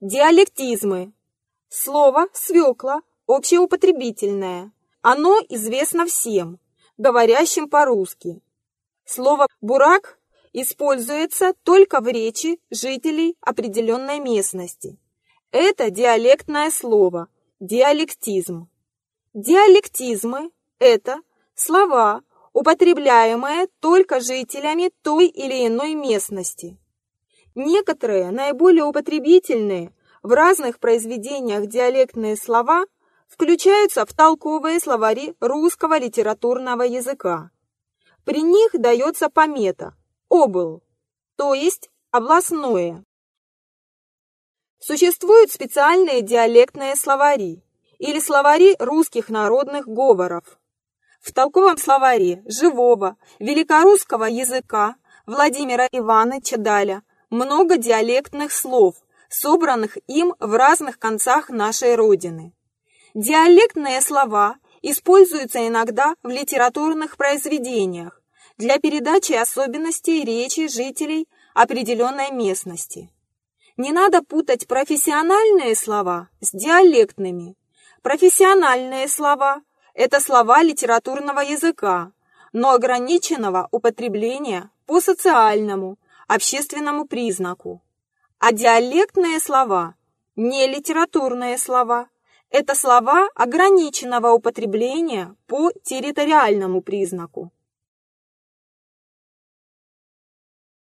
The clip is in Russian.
Диалектизмы. Слово «свекла» общеупотребительное. Оно известно всем, говорящим по-русски. Слово «бурак» используется только в речи жителей определенной местности. Это диалектное слово, диалектизм. Диалектизмы – это слова, употребляемые только жителями той или иной местности. Некоторые наиболее употребительные в разных произведениях диалектные слова включаются в толковые словари русского литературного языка. При них дается помета «обл», то есть областное. Существуют специальные диалектные словари или словари русских народных говоров. В толковом словаре живого великорусского языка Владимира Ивановича Даля много диалектных слов, собранных им в разных концах нашей Родины. Диалектные слова используются иногда в литературных произведениях для передачи особенностей речи жителей определенной местности. Не надо путать профессиональные слова с диалектными. Профессиональные слова – это слова литературного языка, но ограниченного употребления по социальному, общественному признаку. А диалектные слова – не литературные слова. Это слова ограниченного употребления по территориальному признаку.